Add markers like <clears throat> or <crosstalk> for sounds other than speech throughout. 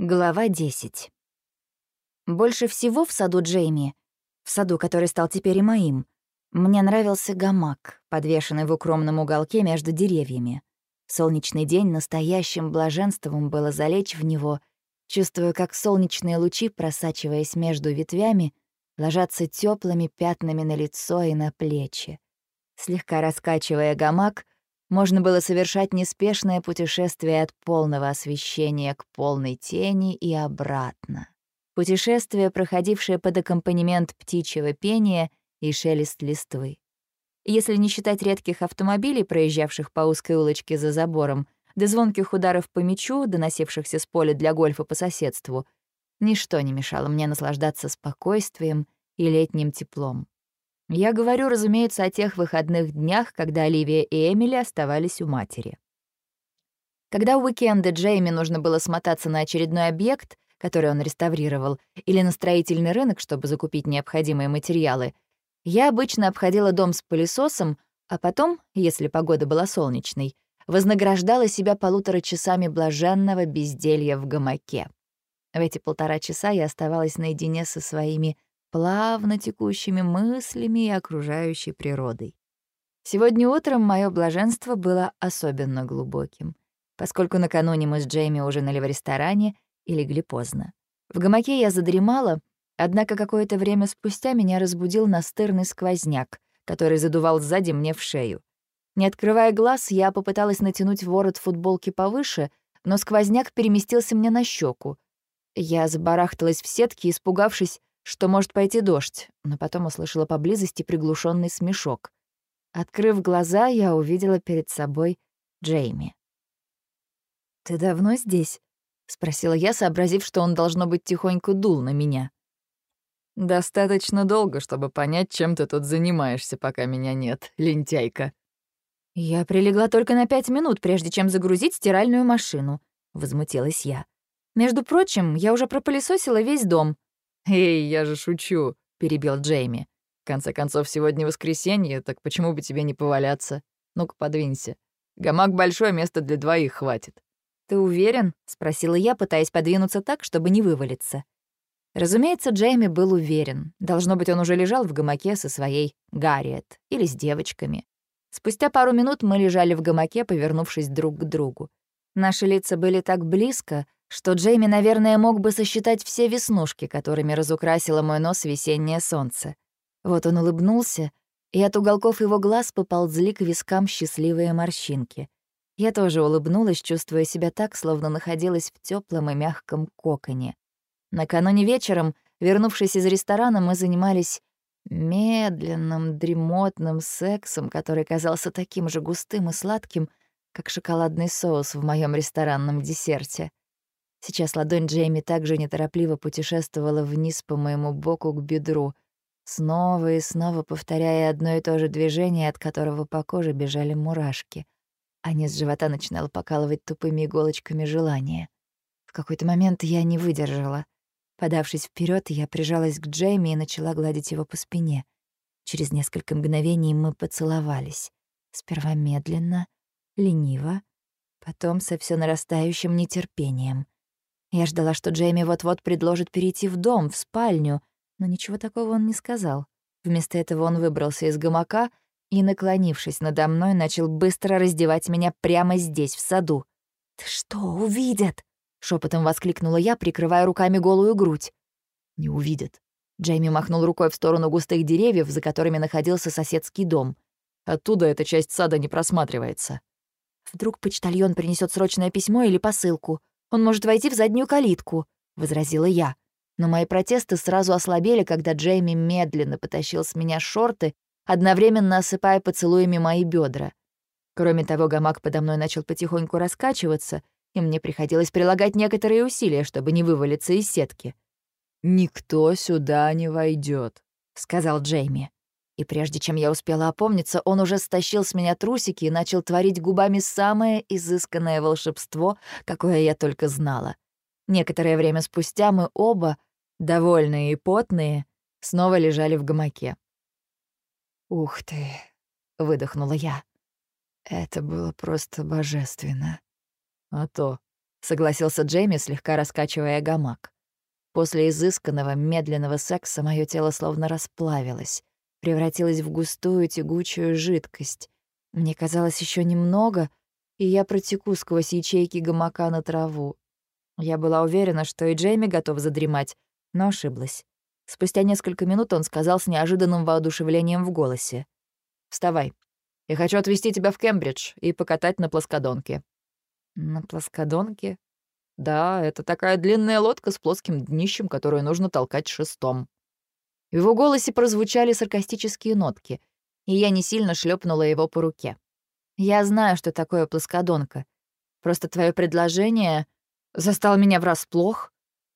Глава 10. Больше всего в саду Джейми, в саду, который стал теперь и моим, мне нравился гамак, подвешенный в укромном уголке между деревьями. Солнечный день настоящим блаженством было залечь в него, чувствуя, как солнечные лучи, просачиваясь между ветвями, ложатся теплыми пятнами на лицо и на плечи. Слегка раскачивая гамак — можно было совершать неспешное путешествие от полного освещения к полной тени и обратно. Путешествие, проходившее под аккомпанемент птичьего пения и шелест листвы. Если не считать редких автомобилей, проезжавших по узкой улочке за забором, до звонких ударов по мячу, доносившихся с поля для гольфа по соседству, ничто не мешало мне наслаждаться спокойствием и летним теплом. Я говорю, разумеется, о тех выходных днях, когда Оливия и Эмили оставались у матери. Когда у уикенда Джейми нужно было смотаться на очередной объект, который он реставрировал, или на строительный рынок, чтобы закупить необходимые материалы, я обычно обходила дом с пылесосом, а потом, если погода была солнечной, вознаграждала себя полутора часами блаженного безделья в гамаке. В эти полтора часа я оставалась наедине со своими плавно текущими мыслями и окружающей природой. Сегодня утром мое блаженство было особенно глубоким, поскольку накануне мы с Джейми ужинали в ресторане и легли поздно. В гамаке я задремала, однако какое-то время спустя меня разбудил настырный сквозняк, который задувал сзади мне в шею. Не открывая глаз, я попыталась натянуть ворот футболки повыше, но сквозняк переместился мне на щеку. Я забарахталась в сетке, испугавшись, что может пойти дождь, но потом услышала поблизости приглушенный смешок. Открыв глаза, я увидела перед собой Джейми. «Ты давно здесь?» — спросила я, сообразив, что он, должно быть, тихонько дул на меня. «Достаточно долго, чтобы понять, чем ты тут занимаешься, пока меня нет, лентяйка». «Я прилегла только на пять минут, прежде чем загрузить стиральную машину», — возмутилась я. «Между прочим, я уже пропылесосила весь дом». «Эй, я же шучу», — перебил Джейми. «В конце концов, сегодня воскресенье, так почему бы тебе не поваляться? Ну-ка, подвинься. Гамак большое, место для двоих хватит». «Ты уверен?» — спросила я, пытаясь подвинуться так, чтобы не вывалиться. Разумеется, Джейми был уверен. Должно быть, он уже лежал в гамаке со своей Гарриет или с девочками. Спустя пару минут мы лежали в гамаке, повернувшись друг к другу. Наши лица были так близко, что Джейми, наверное, мог бы сосчитать все веснушки, которыми разукрасило мой нос весеннее солнце. Вот он улыбнулся, и от уголков его глаз поползли к вискам счастливые морщинки. Я тоже улыбнулась, чувствуя себя так, словно находилась в теплом и мягком коконе. Накануне вечером, вернувшись из ресторана, мы занимались медленным, дремотным сексом, который казался таким же густым и сладким, как шоколадный соус в моем ресторанном десерте. Сейчас ладонь Джейми также неторопливо путешествовала вниз по моему боку к бедру, снова и снова повторяя одно и то же движение, от которого по коже бежали мурашки, а низ живота начинало покалывать тупыми иголочками желания. В какой-то момент я не выдержала. Подавшись вперед, я прижалась к Джейми и начала гладить его по спине. Через несколько мгновений мы поцеловались. Сперва медленно, лениво, потом со все нарастающим нетерпением — я ждала, что Джейми вот-вот предложит перейти в дом, в спальню, но ничего такого он не сказал. Вместо этого он выбрался из гамака и, наклонившись надо мной, начал быстро раздевать меня прямо здесь, в саду. «Ты что, увидят?» — шепотом воскликнула я, прикрывая руками голую грудь. «Не увидят». Джейми махнул рукой в сторону густых деревьев, за которыми находился соседский дом. «Оттуда эта часть сада не просматривается». «Вдруг почтальон принесет срочное письмо или посылку?» Он может войти в заднюю калитку», — возразила я. Но мои протесты сразу ослабели, когда Джейми медленно потащил с меня шорты, одновременно осыпая поцелуями мои бедра. Кроме того, гамак подо мной начал потихоньку раскачиваться, и мне приходилось прилагать некоторые усилия, чтобы не вывалиться из сетки. «Никто сюда не войдет, сказал Джейми. И прежде чем я успела опомниться, он уже стащил с меня трусики и начал творить губами самое изысканное волшебство, какое я только знала. Некоторое время спустя мы оба, довольные и потные, снова лежали в гамаке. «Ух ты!» — выдохнула я. Это было просто божественно. «А то», — согласился Джейми, слегка раскачивая гамак. После изысканного, медленного секса мое тело словно расплавилось, превратилось в густую тягучую жидкость. Мне казалось еще немного, и я протеку сквозь ячейки гамака на траву. Я была уверена, что и Джейми готов задремать, но ошиблась. Спустя несколько минут он сказал с неожиданным воодушевлением в голосе. «Вставай. Я хочу отвезти тебя в Кембридж и покатать на плоскодонке». «На плоскодонке?» Да, это такая длинная лодка с плоским днищем, которую нужно толкать шестом. В его голосе прозвучали саркастические нотки, и я не сильно шлепнула его по руке. Я знаю, что такое плоскодонка. Просто твое предложение застало меня врасплох.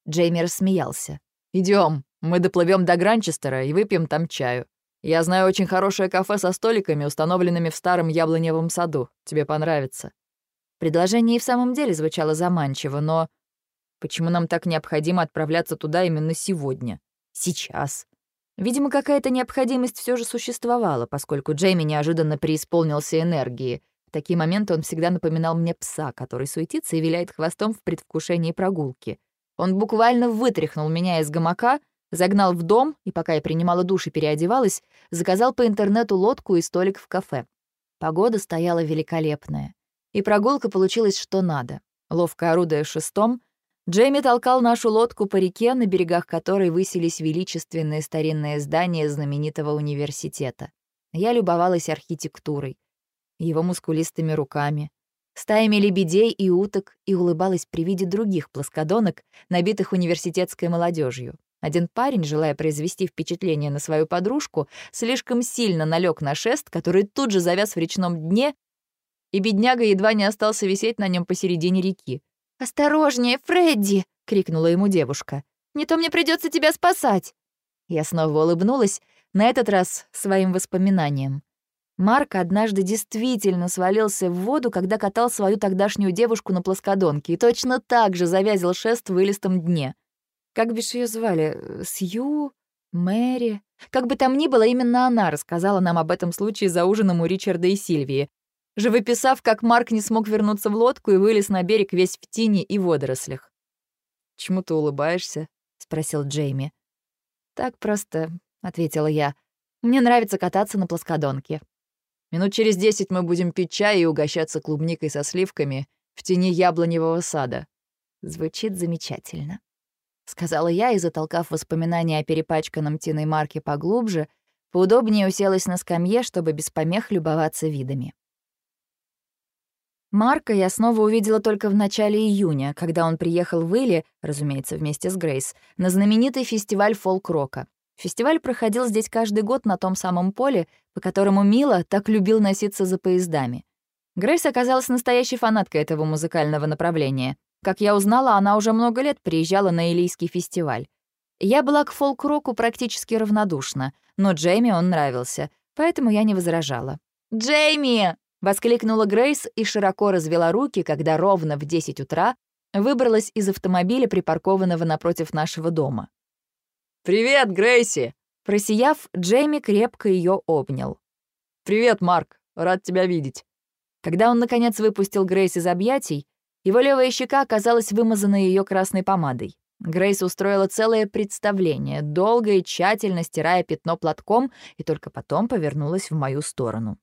Джейми рассмеялся. Идем, мы доплывем до Гранчестера и выпьем там чаю. Я знаю очень хорошее кафе со столиками, установленными в старом яблоневом саду. Тебе понравится. Предложение и в самом деле звучало заманчиво, но почему нам так необходимо отправляться туда именно сегодня? Сейчас. Видимо, какая-то необходимость все же существовала, поскольку Джейми неожиданно преисполнился энергии. В такие моменты он всегда напоминал мне пса, который суетится и виляет хвостом в предвкушении прогулки. Он буквально вытряхнул меня из гамака, загнал в дом, и пока я принимала душ и переодевалась, заказал по интернету лодку и столик в кафе. Погода стояла великолепная. И прогулка получилась что надо. Ловко орудуя шестом, Джейми толкал нашу лодку по реке, на берегах которой высились величественные старинные здания знаменитого университета. Я любовалась архитектурой, его мускулистыми руками, стаями лебедей и уток и улыбалась при виде других плоскодонок, набитых университетской молодежью. Один парень, желая произвести впечатление на свою подружку, слишком сильно налег на шест, который тут же завяз в речном дне и бедняга едва не остался висеть на нем посередине реки. «Осторожнее, Фредди!» — крикнула ему девушка. «Не то мне придется тебя спасать!» Я снова улыбнулась, на этот раз своим воспоминанием. Марк однажды действительно свалился в воду, когда катал свою тогдашнюю девушку на плоскодонке и точно так же завязил шест в вылистом дне. Как бишь ее звали? Сью? Мэри? Как бы там ни было, именно она рассказала нам об этом случае за ужином у Ричарда и Сильвии, живописав, как Марк не смог вернуться в лодку и вылез на берег весь в тени и водорослях. «Чему ты улыбаешься?» — спросил Джейми. «Так просто», — ответила я. «Мне нравится кататься на плоскодонке». «Минут через десять мы будем пить чай и угощаться клубникой со сливками в тени яблоневого сада». Звучит замечательно. Сказала я и, затолкав воспоминания о перепачканном тиной Марке поглубже, поудобнее уселась на скамье, чтобы без помех любоваться видами. Марка я снова увидела только в начале июня, когда он приехал в Илли, разумеется, вместе с Грейс, на знаменитый фестиваль фолк-рока. Фестиваль проходил здесь каждый год на том самом поле, по которому Мила так любил носиться за поездами. Грейс оказалась настоящей фанаткой этого музыкального направления. Как я узнала, она уже много лет приезжала на Илийский фестиваль. Я была к фолк-року практически равнодушна, но Джейми он нравился, поэтому я не возражала. «Джейми!» Воскликнула Грейс и широко развела руки, когда ровно в 10 утра выбралась из автомобиля, припаркованного напротив нашего дома. «Привет, Грейси!» Просияв, Джейми крепко ее обнял. «Привет, Марк. Рад тебя видеть». Когда он, наконец, выпустил Грейс из объятий, его левая щека оказалась вымазана ее красной помадой. Грейс устроила целое представление, долго и тщательно стирая пятно платком, и только потом повернулась в мою сторону.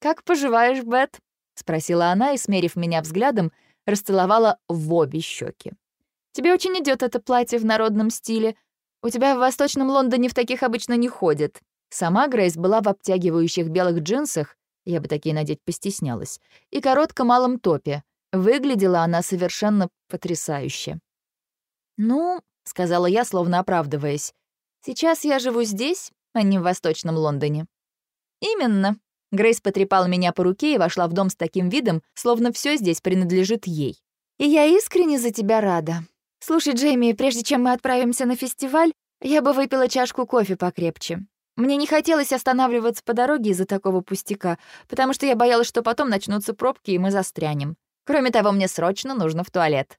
«Как поживаешь, Бет?» — спросила она и, смерив меня взглядом, расцеловала в обе щеки. «Тебе очень идет это платье в народном стиле. У тебя в Восточном Лондоне в таких обычно не ходят». Сама Грейс была в обтягивающих белых джинсах, я бы такие надеть постеснялась, и коротком малом топе. Выглядела она совершенно потрясающе. «Ну», — сказала я, словно оправдываясь, «сейчас я живу здесь, а не в Восточном Лондоне». «Именно», Грейс потрепала меня по руке и вошла в дом с таким видом, словно все здесь принадлежит ей. «И я искренне за тебя рада. Слушай, Джейми, прежде чем мы отправимся на фестиваль, я бы выпила чашку кофе покрепче. Мне не хотелось останавливаться по дороге из-за такого пустяка, потому что я боялась, что потом начнутся пробки, и мы застрянем. Кроме того, мне срочно нужно в туалет».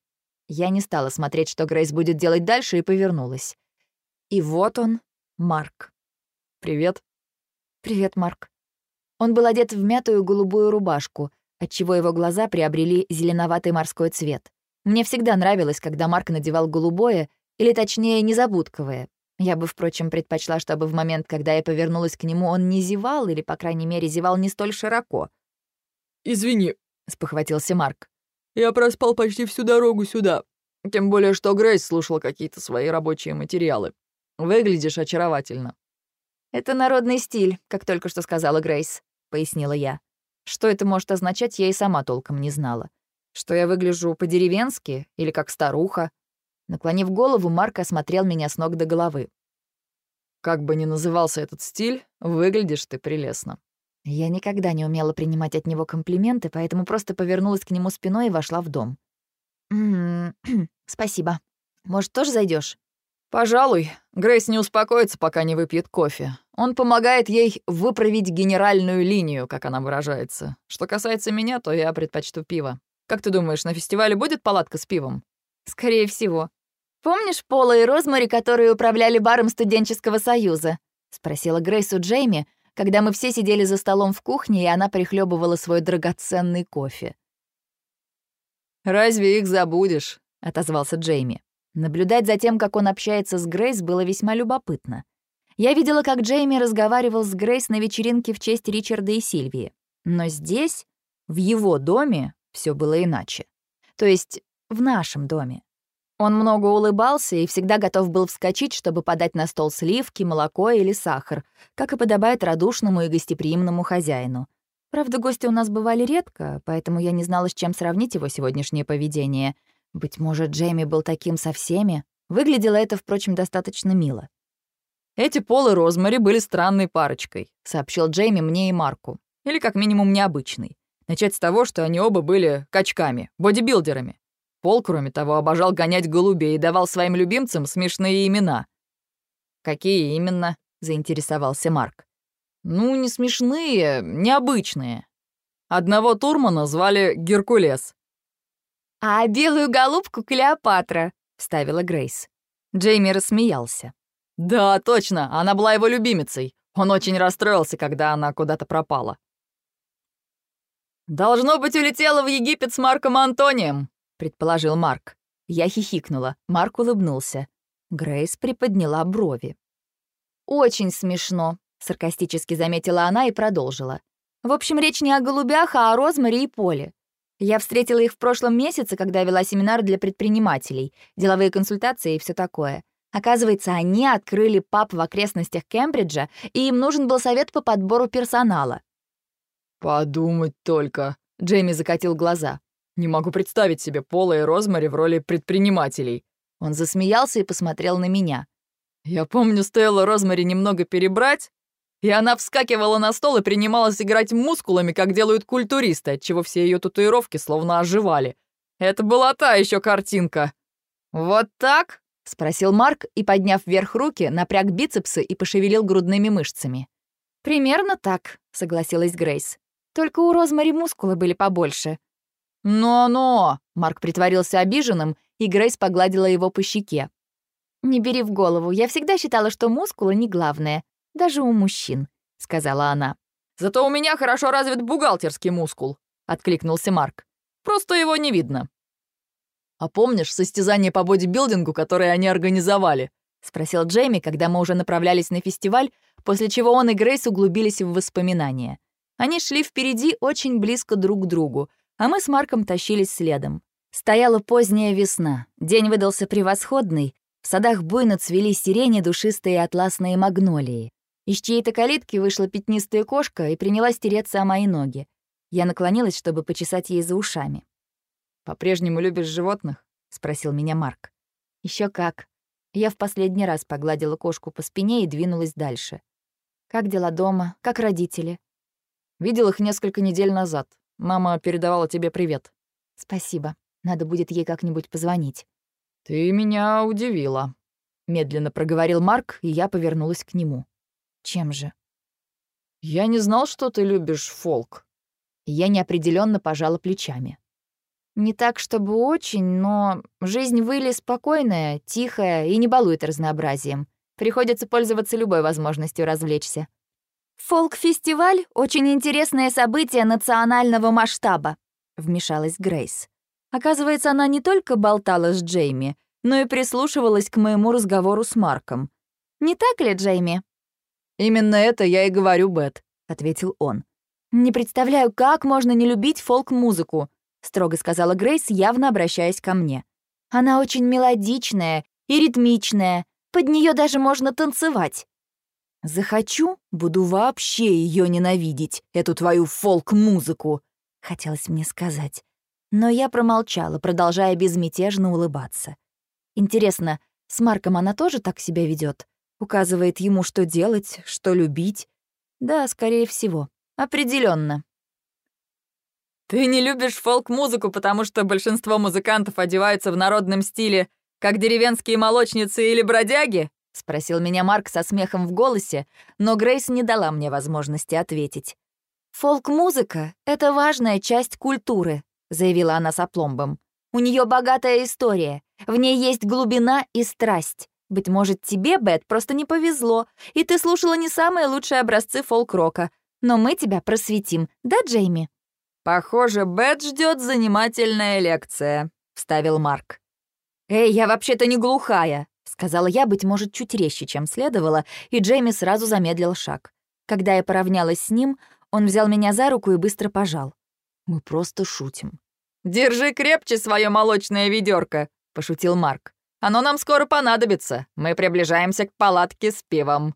Я не стала смотреть, что Грейс будет делать дальше, и повернулась. И вот он, Марк. «Привет». «Привет, Марк». Он был одет в мятую голубую рубашку, отчего его глаза приобрели зеленоватый морской цвет. Мне всегда нравилось, когда Марк надевал голубое, или точнее, незабудковое. Я бы, впрочем, предпочла, чтобы в момент, когда я повернулась к нему, он не зевал, или, по крайней мере, зевал не столь широко. «Извини», — спохватился Марк. «Я проспал почти всю дорогу сюда. Тем более, что Грейс слушала какие-то свои рабочие материалы. Выглядишь очаровательно». «Это народный стиль, как только что сказала Грейс», — пояснила я. Что это может означать, я и сама толком не знала. Что я выгляжу по-деревенски или как старуха. Наклонив голову, Марк осмотрел меня с ног до головы. «Как бы ни назывался этот стиль, выглядишь ты прелестно». Я никогда не умела принимать от него комплименты, поэтому просто повернулась к нему спиной и вошла в дом. «М -м <clears throat> спасибо Может, тоже зайдешь? «Пожалуй. Грейс не успокоится, пока не выпьет кофе. Он помогает ей выправить генеральную линию, как она выражается. Что касается меня, то я предпочту пиво. Как ты думаешь, на фестивале будет палатка с пивом?» «Скорее всего. Помнишь Пола и Розмари, которые управляли баром студенческого союза?» — спросила Грейс у Джейми, когда мы все сидели за столом в кухне, и она прихлебывала свой драгоценный кофе. «Разве их забудешь?» — отозвался Джейми. Наблюдать за тем, как он общается с Грейс, было весьма любопытно. Я видела, как Джейми разговаривал с Грейс на вечеринке в честь Ричарда и Сильвии. Но здесь, в его доме, все было иначе. То есть в нашем доме. Он много улыбался и всегда готов был вскочить, чтобы подать на стол сливки, молоко или сахар, как и подобает радушному и гостеприимному хозяину. Правда, гости у нас бывали редко, поэтому я не знала, с чем сравнить его сегодняшнее поведение. Быть может, Джейми был таким со всеми? Выглядело это, впрочем, достаточно мило. «Эти Пол и Розмари были странной парочкой», — сообщил Джейми мне и Марку. Или, как минимум, необычной. Начать с того, что они оба были качками, бодибилдерами. Пол, кроме того, обожал гонять голубей и давал своим любимцам смешные имена. «Какие именно?» — заинтересовался Марк. «Ну, не смешные, необычные. Одного Турмана звали Геркулес». «А белую голубку Клеопатра», — вставила Грейс. Джейми рассмеялся. «Да, точно, она была его любимицей. Он очень расстроился, когда она куда-то пропала». «Должно быть, улетела в Египет с Марком Антонием», — предположил Марк. Я хихикнула. Марк улыбнулся. Грейс приподняла брови. «Очень смешно», — саркастически заметила она и продолжила. «В общем, речь не о голубях, а о Розмаре и Поле. Я встретила их в прошлом месяце, когда вела семинар для предпринимателей, деловые консультации и все такое. Оказывается, они открыли паб в окрестностях Кембриджа, и им нужен был совет по подбору персонала. «Подумать только», — Джейми закатил глаза. «Не могу представить себе Пола и Розмари в роли предпринимателей». Он засмеялся и посмотрел на меня. «Я помню, стоило Розмари немного перебрать, и она вскакивала на стол и принималась играть мускулами, как делают культуристы, отчего все ее татуировки словно оживали. Это была та еще картинка. «Вот так?» — спросил Марк и, подняв вверх руки, напряг бицепсы и пошевелил грудными мышцами. «Примерно так», — согласилась Грейс. Только у Розмари мускулы были побольше. «Но-но!» — Марк притворился обиженным, и Грейс погладила его по щеке. «Не бери в голову, я всегда считала, что мускулы не главное, даже у мужчин», — сказала она. «Зато у меня хорошо развит бухгалтерский мускул», — откликнулся Марк. «Просто его не видно». «А помнишь состязание по бодибилдингу, которое они организовали?» — спросил Джейми, когда мы уже направлялись на фестиваль, после чего он и Грейс углубились в воспоминания. Они шли впереди очень близко друг к другу, а мы с Марком тащились следом. Стояла поздняя весна, день выдался превосходный, в садах буйно цвели сирени, душистые атласные магнолии. Из чьей-то калитки вышла пятнистая кошка и принялась тереться о мои ноги. Я наклонилась, чтобы почесать ей за ушами. «По-прежнему любишь животных?» — спросил меня Марк. Еще как». Я в последний раз погладила кошку по спине и двинулась дальше. «Как дела дома? Как родители?» Видел их несколько недель назад. Мама передавала тебе привет». «Спасибо. Надо будет ей как-нибудь позвонить». «Ты меня удивила», — медленно проговорил Марк, и я повернулась к нему. «Чем же?» «Я не знал, что ты любишь фолк». Я неопределенно пожала плечами. «Не так, чтобы очень, но жизнь в спокойная, тихая и не балует разнообразием. Приходится пользоваться любой возможностью развлечься». «Фолк-фестиваль — очень интересное событие национального масштаба», — вмешалась Грейс. Оказывается, она не только болтала с Джейми, но и прислушивалась к моему разговору с Марком. «Не так ли, Джейми?» «Именно это я и говорю, Бет», — ответил он. «Не представляю, как можно не любить фолк-музыку», — строго сказала Грейс, явно обращаясь ко мне. «Она очень мелодичная и ритмичная, под нее даже можно танцевать». «Захочу, буду вообще ее ненавидеть, эту твою фолк-музыку», — хотелось мне сказать. Но я промолчала, продолжая безмятежно улыбаться. Интересно, с Марком она тоже так себя ведет? Указывает ему, что делать, что любить? Да, скорее всего. определенно. «Ты не любишь фолк-музыку, потому что большинство музыкантов одеваются в народном стиле, как деревенские молочницы или бродяги?» — спросил меня Марк со смехом в голосе, но Грейс не дала мне возможности ответить. «Фолк-музыка — это важная часть культуры», — заявила она с опломбом. «У нее богатая история, в ней есть глубина и страсть. Быть может, тебе, Бет, просто не повезло, и ты слушала не самые лучшие образцы фолк-рока. Но мы тебя просветим, да, Джейми?» «Похоже, Бет ждет занимательная лекция», — вставил Марк. «Эй, я вообще-то не глухая», — сказала я, быть может, чуть резче, чем следовало, и Джейми сразу замедлил шаг. Когда я поравнялась с ним, он взял меня за руку и быстро пожал. «Мы просто шутим». «Держи крепче свое молочное ведерко, пошутил Марк. Оно нам скоро понадобится. Мы приближаемся к палатке с пивом».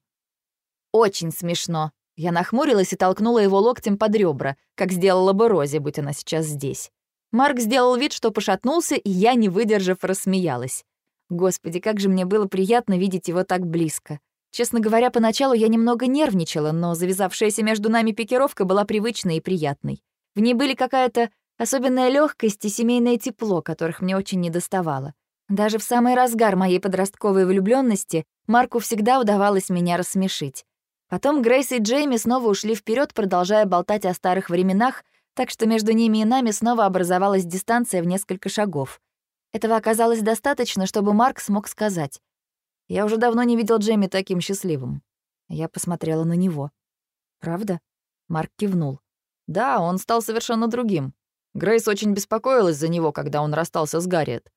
«Очень смешно». Я нахмурилась и толкнула его локтем под ребра, как сделала бы Рози, будь она сейчас здесь. Марк сделал вид, что пошатнулся, и я, не выдержав, рассмеялась. Господи, как же мне было приятно видеть его так близко. Честно говоря, поначалу я немного нервничала, но завязавшаяся между нами пикировка была привычной и приятной. В ней были какая-то особенная легкость и семейное тепло, которых мне очень недоставало. Даже в самый разгар моей подростковой влюбленности Марку всегда удавалось меня рассмешить. Потом Грейс и Джейми снова ушли вперед, продолжая болтать о старых временах, так что между ними и нами снова образовалась дистанция в несколько шагов. Этого оказалось достаточно, чтобы Марк смог сказать. «Я уже давно не видел Джейми таким счастливым». Я посмотрела на него. «Правда?» Марк кивнул. «Да, он стал совершенно другим. Грейс очень беспокоилась за него, когда он расстался с Гарриет.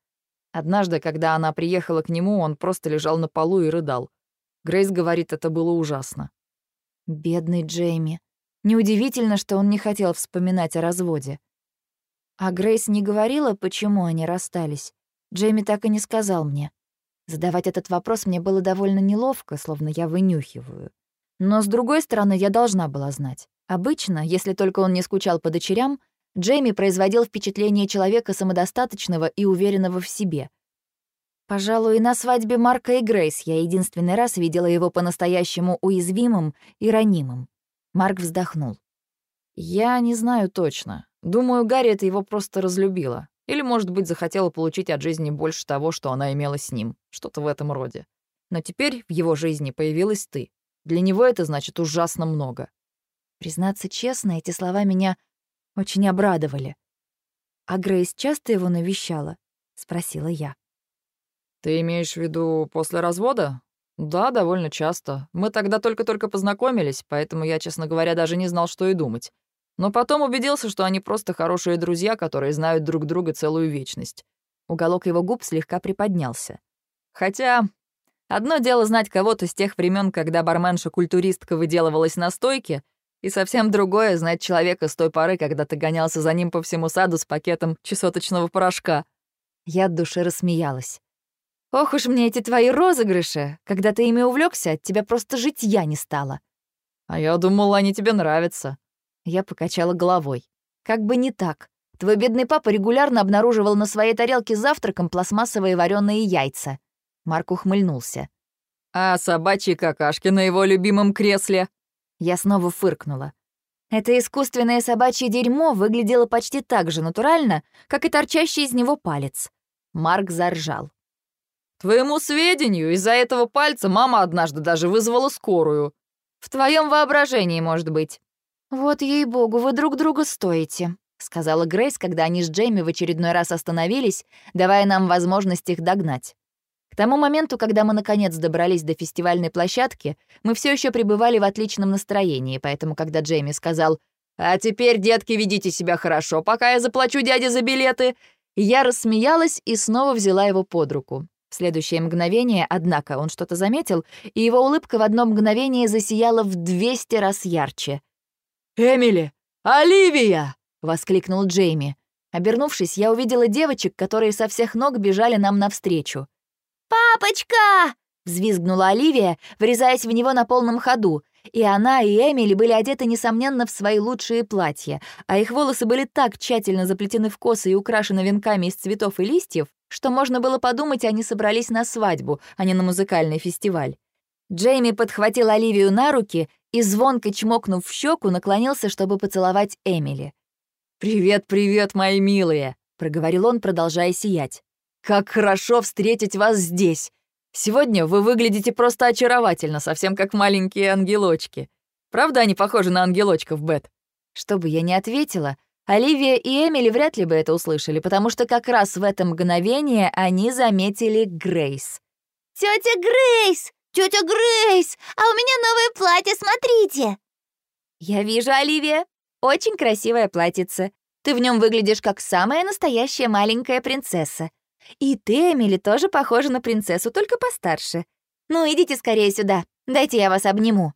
Однажды, когда она приехала к нему, он просто лежал на полу и рыдал. Грейс говорит, это было ужасно. Бедный Джейми. Неудивительно, что он не хотел вспоминать о разводе. А Грейс не говорила, почему они расстались. Джейми так и не сказал мне. Задавать этот вопрос мне было довольно неловко, словно я вынюхиваю. Но, с другой стороны, я должна была знать. Обычно, если только он не скучал по дочерям, Джейми производил впечатление человека самодостаточного и уверенного в себе. Пожалуй, на свадьбе Марка и Грейс я единственный раз видела его по-настоящему уязвимым и ранимым. Марк вздохнул. «Я не знаю точно. Думаю, Гарриет его просто разлюбила. Или, может быть, захотела получить от жизни больше того, что она имела с ним. Что-то в этом роде. Но теперь в его жизни появилась ты. Для него это значит ужасно много». Признаться честно, эти слова меня очень обрадовали. «А Грейс часто его навещала?» — спросила я. «Ты имеешь в виду после развода?» «Да, довольно часто. Мы тогда только-только познакомились, поэтому я, честно говоря, даже не знал, что и думать. Но потом убедился, что они просто хорошие друзья, которые знают друг друга целую вечность». Уголок его губ слегка приподнялся. «Хотя одно дело знать кого-то с тех времен, когда барменша-культуристка выделывалась на стойке, и совсем другое — знать человека с той поры, когда ты гонялся за ним по всему саду с пакетом чесоточного порошка. Я от души рассмеялась. «Ох уж мне эти твои розыгрыши! Когда ты ими увлекся, от тебя просто жить я не стала». «А я думал, они тебе нравятся». Я покачала головой. «Как бы не так. Твой бедный папа регулярно обнаруживал на своей тарелке завтраком пластмассовые вареные яйца». Марк ухмыльнулся. «А собачьи какашки на его любимом кресле?» Я снова фыркнула. Это искусственное собачье дерьмо выглядело почти так же натурально, как и торчащий из него палец. Марк заржал. «Твоему сведению, из-за этого пальца мама однажды даже вызвала скорую. В твоем воображении, может быть». «Вот ей-богу, вы друг друга стоите», — сказала Грейс, когда они с Джейми в очередной раз остановились, давая нам возможность их догнать. К тому моменту, когда мы наконец добрались до фестивальной площадки, мы все еще пребывали в отличном настроении, поэтому когда Джейми сказал «А теперь, детки, ведите себя хорошо, пока я заплачу дяде за билеты», Я рассмеялась и снова взяла его под руку. Следующее мгновение, однако, он что-то заметил, и его улыбка в одно мгновение засияла в 200 раз ярче. «Эмили! Оливия!» — воскликнул Джейми. Обернувшись, я увидела девочек, которые со всех ног бежали нам навстречу. «Папочка!» — взвизгнула Оливия, врезаясь в него на полном ходу, и она, и Эмили были одеты, несомненно, в свои лучшие платья, а их волосы были так тщательно заплетены в косы и украшены венками из цветов и листьев, что можно было подумать, они собрались на свадьбу, а не на музыкальный фестиваль. Джейми подхватил Оливию на руки и, звонко чмокнув в щеку, наклонился, чтобы поцеловать Эмили. «Привет, привет, мои милые!» — проговорил он, продолжая сиять. «Как хорошо встретить вас здесь! Сегодня вы выглядите просто очаровательно, совсем как маленькие ангелочки. Правда, они похожи на ангелочков, Бет?» Что бы я ни ответила, Оливия и Эмили вряд ли бы это услышали, потому что как раз в это мгновение они заметили Грейс. «Тётя Грейс! Тётя Грейс! А у меня новое платье, смотрите!» «Я вижу, Оливия. Очень красивое платьице. Ты в нем выглядишь как самая настоящая маленькая принцесса. И ты, Эмили, тоже похожа на принцессу, только постарше. Ну, идите скорее сюда, дайте я вас обниму».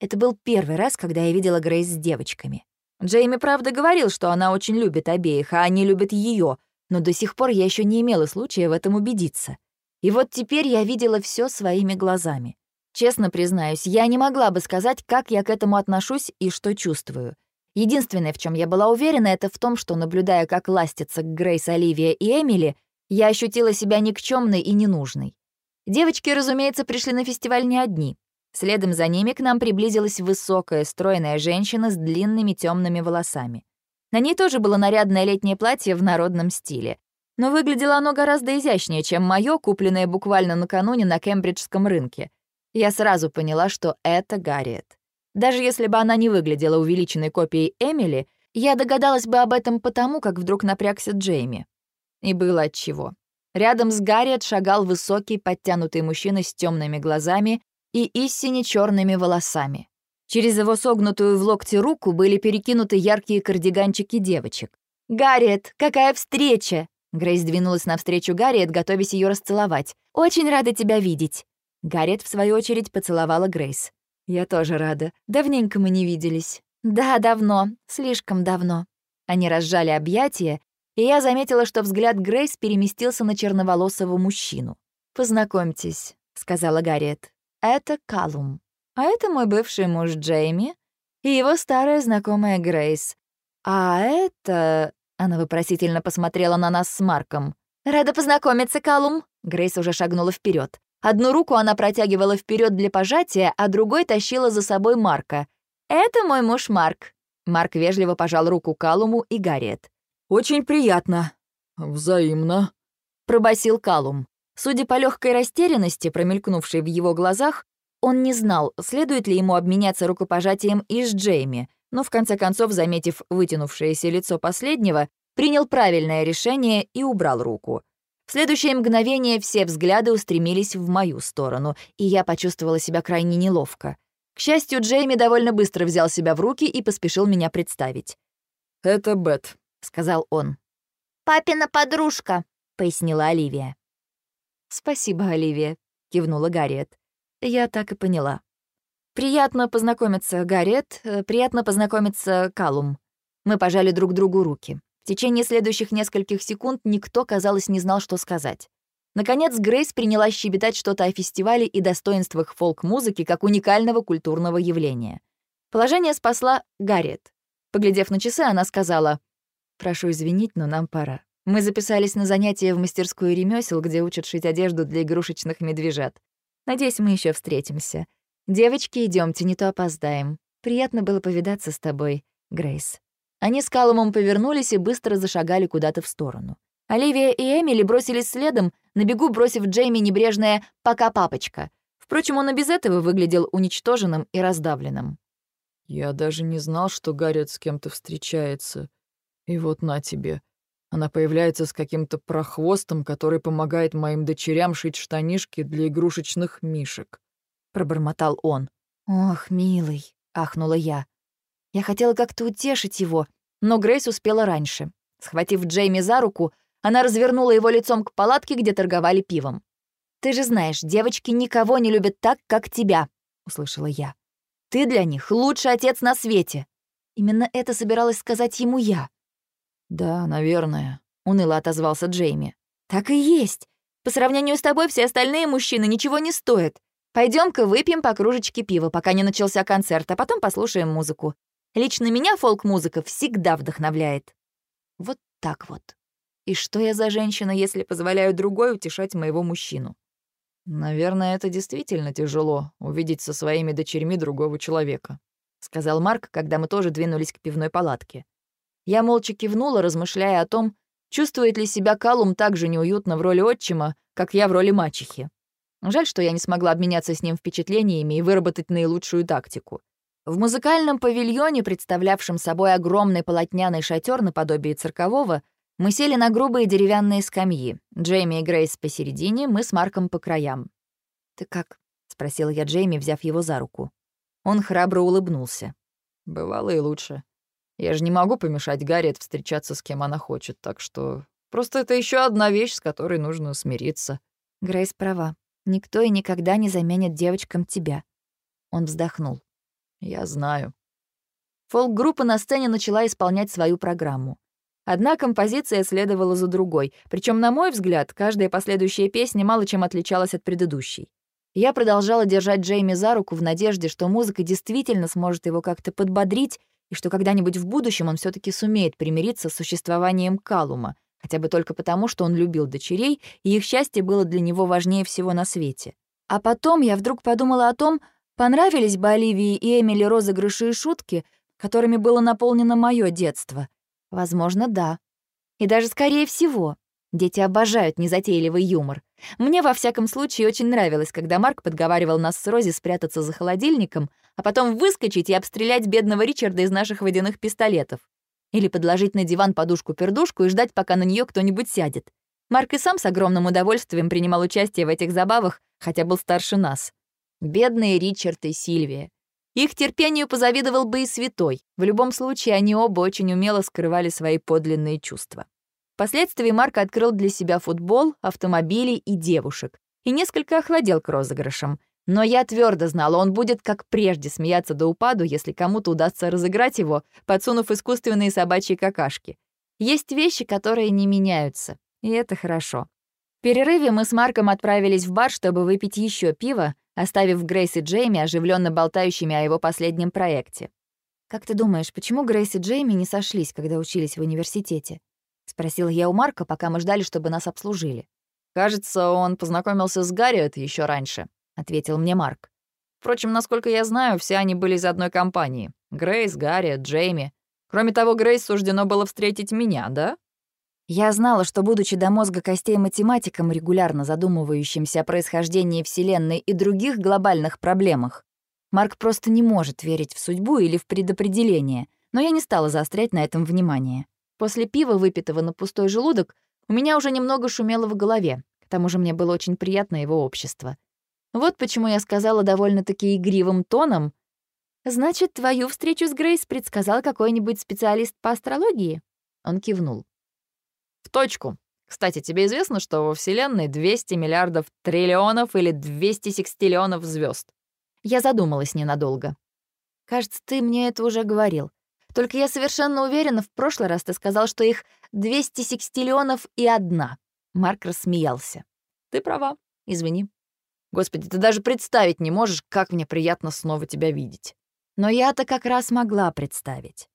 Это был первый раз, когда я видела Грейс с девочками. Джейми, правда, говорил, что она очень любит обеих, а они любят ее, но до сих пор я еще не имела случая в этом убедиться. И вот теперь я видела все своими глазами. Честно признаюсь, я не могла бы сказать, как я к этому отношусь и что чувствую. Единственное, в чем я была уверена, это в том, что, наблюдая, как ластятся Грейс, Оливия и Эмили, я ощутила себя никчемной и ненужной. Девочки, разумеется, пришли на фестиваль не одни. Следом за ними к нам приблизилась высокая, стройная женщина с длинными темными волосами. На ней тоже было нарядное летнее платье в народном стиле. Но выглядело оно гораздо изящнее, чем мое, купленное буквально накануне на кембриджском рынке. Я сразу поняла, что это Гарриет. Даже если бы она не выглядела увеличенной копией Эмили, я догадалась бы об этом потому, как вдруг напрягся Джейми. И было отчего. Рядом с Гарриет шагал высокий, подтянутый мужчина с темными глазами и истине черными волосами. Через его согнутую в локте руку были перекинуты яркие кардиганчики девочек. «Гарриет, какая встреча!» Грейс двинулась навстречу Гарриет, готовясь ее расцеловать. «Очень рада тебя видеть!» Гарриет, в свою очередь, поцеловала Грейс. «Я тоже рада. Давненько мы не виделись». «Да, давно. Слишком давно». Они разжали объятия, и я заметила, что взгляд Грейс переместился на черноволосого мужчину. «Познакомьтесь», — сказала Гарриет. «Это Калум. А это мой бывший муж Джейми и его старая знакомая Грейс. А это...» — она вопросительно посмотрела на нас с Марком. «Рада познакомиться, Калум». Грейс уже шагнула вперед. Одну руку она протягивала вперед для пожатия, а другой тащила за собой Марка. «Это мой муж Марк». Марк вежливо пожал руку Калуму и Гарриет. «Очень приятно». «Взаимно», — пробасил Калум. Судя по легкой растерянности, промелькнувшей в его глазах, он не знал, следует ли ему обменяться рукопожатием и с Джейми, но в конце концов, заметив вытянувшееся лицо последнего, принял правильное решение и убрал руку. В следующее мгновение все взгляды устремились в мою сторону, и я почувствовала себя крайне неловко. К счастью, Джейми довольно быстро взял себя в руки и поспешил меня представить. «Это Бет», — сказал он. «Папина подружка», — пояснила Оливия. «Спасибо, Оливия», — кивнула Гарриет. «Я так и поняла». «Приятно познакомиться, Гарриет. Э, приятно познакомиться, Калум». Мы пожали друг другу руки. В течение следующих нескольких секунд никто, казалось, не знал, что сказать. Наконец, Грейс приняла щебетать что-то о фестивале и достоинствах фолк-музыки как уникального культурного явления. Положение спасла Гарриет. Поглядев на часы, она сказала, Прошу извинить, но нам пора. Мы записались на занятия в мастерскую ремесел, где учат шить одежду для игрушечных медвежат. Надеюсь, мы еще встретимся. Девочки, идемте, не то опоздаем. Приятно было повидаться с тобой, Грейс. Они с Калумом повернулись и быстро зашагали куда-то в сторону. Оливия и Эмили бросились следом, на бегу бросив Джейми небрежное «пока, папочка». Впрочем, он и без этого выглядел уничтоженным и раздавленным. «Я даже не знал, что Гарриет с кем-то встречается», и вот на тебе. Она появляется с каким-то прохвостом, который помогает моим дочерям шить штанишки для игрушечных мишек. Пробормотал он. «Ох, милый», — ахнула я. Я хотела как-то утешить его, но Грейс успела раньше. Схватив Джейми за руку, Она развернула его лицом к палатке, где торговали пивом. «Ты же знаешь, девочки никого не любят так, как тебя», — услышала я. «Ты для них лучший отец на свете». Именно это собиралась сказать ему я. «Да, наверное», — уныло отозвался Джейми. «Так и есть. По сравнению с тобой все остальные мужчины ничего не стоят. Пойдем-ка выпьем по кружечке пива, пока не начался концерт, а потом послушаем музыку. Лично меня фолк-музыка всегда вдохновляет». Вот так вот. И что я за женщина, если позволяю другой утешать моего мужчину? «Наверное, это действительно тяжело — увидеть со своими дочерьми другого человека», — сказал Марк, когда мы тоже двинулись к пивной палатке. Я молча кивнула, размышляя о том, чувствует ли себя Калум так же неуютно в роли отчима, как я в роли мачехи. Жаль, что я не смогла обменяться с ним впечатлениями и выработать наилучшую тактику. В музыкальном павильоне, представлявшем собой огромный полотняный шатер наподобие циркового, мы сели на грубые деревянные скамьи. Джейми и Грейс посередине, мы с Марком по краям. «Ты как?» — спросила я Джейми, взяв его за руку. Он храбро улыбнулся. «Бывало и лучше. Я же не могу помешать Гарриет встречаться с кем она хочет, так что... Просто это еще одна вещь, с которой нужно смириться». Грейс права. Никто и никогда не заменит девочкам тебя. Он вздохнул. «Я знаю». Фолк-группа на сцене начала исполнять свою программу. Одна композиция следовала за другой, причем, на мой взгляд, каждая последующая песня мало чем отличалась от предыдущей. Я продолжала держать Джейми за руку в надежде, что музыка действительно сможет его как-то подбодрить и что когда-нибудь в будущем он все таки сумеет примириться с существованием Калума, хотя бы только потому, что он любил дочерей, и их счастье было для него важнее всего на свете. А потом я вдруг подумала о том, понравились бы Оливии и Эмили розыгрыши и шутки, которыми было наполнено мое детство — Возможно, да. И даже скорее всего. Дети обожают незатейливый юмор. Мне, во всяком случае, очень нравилось, когда Марк подговаривал нас с Рози спрятаться за холодильником, а потом выскочить и обстрелять бедного Ричарда из наших водяных пистолетов. Или подложить на диван подушку-пердушку и ждать, пока на нее кто-нибудь сядет. Марк и сам с огромным удовольствием принимал участие в этих забавах, хотя был старше нас. Бедные Ричард и Сильвия. Их терпению позавидовал бы и святой. В любом случае, они оба очень умело скрывали свои подлинные чувства. Впоследствии Марк открыл для себя футбол, автомобили и девушек. И несколько охладел к розыгрышам. Но я твердо знала, он будет как прежде смеяться до упаду, если кому-то удастся разыграть его, подсунув искусственные собачьи какашки. Есть вещи, которые не меняются, и это хорошо. В перерыве мы с Марком отправились в бар, чтобы выпить еще пиво, оставив Грейс и Джейми оживленно болтающими о его последнем проекте. «Как ты думаешь, почему Грейс и Джейми не сошлись, когда учились в университете?» — спросил я у Марка, пока мы ждали, чтобы нас обслужили. «Кажется, он познакомился с Гарриет еще раньше», — ответил мне Марк. «Впрочем, насколько я знаю, все они были из одной компании. Грейс, Гарриет, Джейми. Кроме того, Грейс суждено было встретить меня, да?» Я знала, что, будучи до мозга костей математиком, регулярно задумывающимся о происхождении Вселенной и других глобальных проблемах, Марк просто не может верить в судьбу или в предопределение, но я не стала заострять на этом внимание. После пива, выпитого на пустой желудок, у меня уже немного шумело в голове, к тому же мне было очень приятно его общество. Вот почему я сказала довольно-таки игривым тоном, «Значит, твою встречу с Грейс предсказал какой-нибудь специалист по астрологии?» Он кивнул. В точку. Кстати, тебе известно, что во Вселенной 200 миллиардов триллионов или 200 секстиллионов звезд? Я задумалась ненадолго. Кажется, ты мне это уже говорил. Только я совершенно уверена, в прошлый раз ты сказал, что их 200 секстиллионов и одна. Марк рассмеялся. Ты права. Извини. Господи, ты даже представить не можешь, как мне приятно снова тебя видеть. Но я-то как раз могла представить.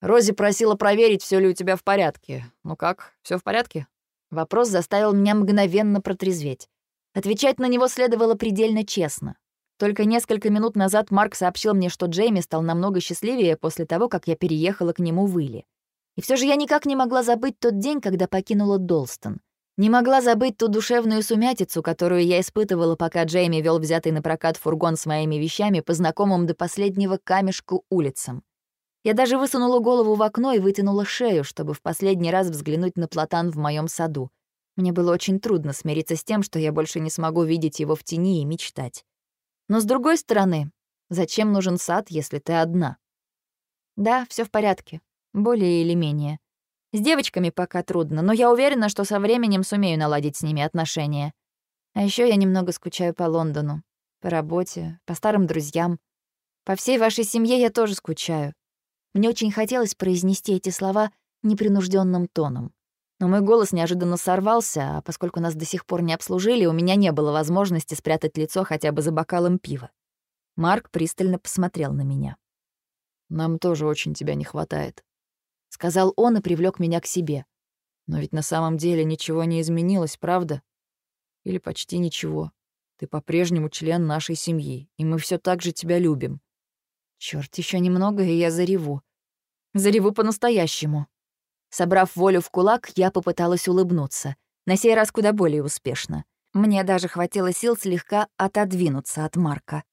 Рози просила проверить, все ли у тебя в порядке. Ну как, все в порядке? Вопрос заставил меня мгновенно протрезветь. Отвечать на него следовало предельно честно. Только несколько минут назад Марк сообщил мне, что Джейми стал намного счастливее после того, как я переехала к нему в Илли. И все же я никак не могла забыть тот день, когда покинула Долстон. Не могла забыть ту душевную сумятицу, которую я испытывала, пока Джейми вел взятый на прокат фургон с моими вещами по знакомым до последнего камешку улицам. Я даже высунула голову в окно и вытянула шею, чтобы в последний раз взглянуть на платан в моем саду. Мне было очень трудно смириться с тем, что я больше не смогу видеть его в тени и мечтать. Но с другой стороны, зачем нужен сад, если ты одна? Да, все в порядке, более или менее. С девочками пока трудно, но я уверена, что со временем сумею наладить с ними отношения. А еще я немного скучаю по Лондону. По работе, по старым друзьям. По всей вашей семье я тоже скучаю. Мне очень хотелось произнести эти слова непринужденным тоном. Но мой голос неожиданно сорвался, а поскольку нас до сих пор не обслужили, у меня не было возможности спрятать лицо хотя бы за бокалом пива. Марк пристально посмотрел на меня. «Нам тоже очень тебя не хватает», — сказал он и привлек меня к себе. «Но ведь на самом деле ничего не изменилось, правда? Или почти ничего. Ты по-прежнему член нашей семьи, и мы все так же тебя любим». Черт, еще немного, и я зареву. Зареву по-настоящему. Собрав волю в кулак, я попыталась улыбнуться. На сей раз куда более успешно. Мне даже хватило сил слегка отодвинуться от Марка.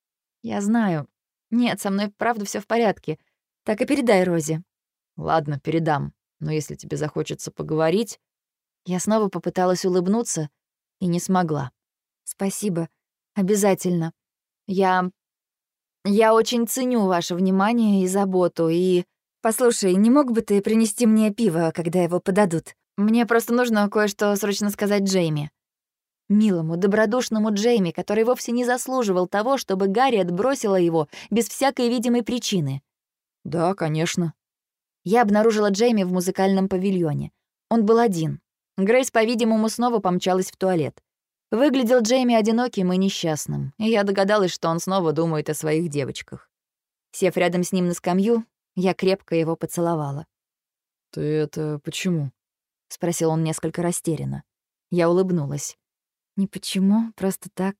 «Я знаю. Нет, со мной правда все в порядке. Так и передай Розе». «Ладно, передам. Но если тебе захочется поговорить...» Я снова попыталась улыбнуться и не смогла. «Спасибо. Обязательно. Я... Я очень ценю ваше внимание и заботу, и...» «Послушай, не мог бы ты принести мне пиво, когда его подадут? Мне просто нужно кое-что срочно сказать Джейми». Милому, добродушному Джейми, который вовсе не заслуживал того, чтобы Гарри отбросила его без всякой видимой причины. «Да, конечно». Я обнаружила Джейми в музыкальном павильоне. Он был один. Грейс, по-видимому, снова помчалась в туалет. Выглядел Джейми одиноким и несчастным, и я догадалась, что он снова думает о своих девочках. Сев рядом с ним на скамью, я крепко его поцеловала. «Ты это почему?» — спросил он несколько растерянно. Я улыбнулась. «Не почему, просто так».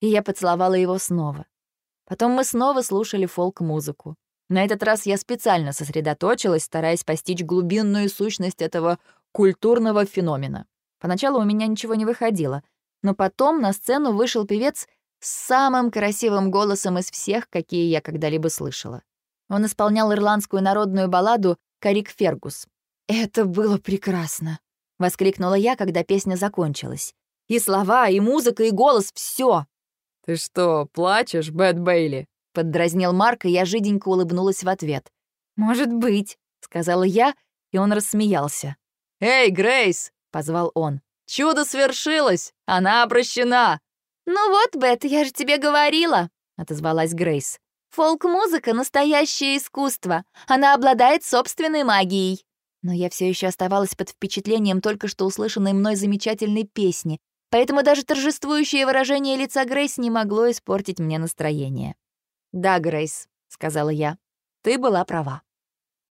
И я поцеловала его снова. Потом мы снова слушали фолк-музыку. На этот раз я специально сосредоточилась, стараясь постичь глубинную сущность этого культурного феномена. Поначалу у меня ничего не выходило, но потом на сцену вышел певец с самым красивым голосом из всех, какие я когда-либо слышала. Он исполнял ирландскую народную балладу «Карик Фергус». «Это было прекрасно!» — воскликнула я, когда песня закончилась. «И слова, и музыка, и голос — все. «Ты что, плачешь, Бэт Бейли?» — поддразнил Марк, и я жиденько улыбнулась в ответ. «Может быть», — сказала я, и он рассмеялся. «Эй, Грейс!» — позвал он. «Чудо свершилось! Она обращена!» «Ну вот, Бет, я же тебе говорила!» — отозвалась Грейс. Фолк-музыка — настоящее искусство. Она обладает собственной магией. Но я все еще оставалась под впечатлением только что услышанной мной замечательной песни, поэтому даже торжествующее выражение лица Грейс не могло испортить мне настроение. «Да, Грейс», — сказала я, — «ты была права».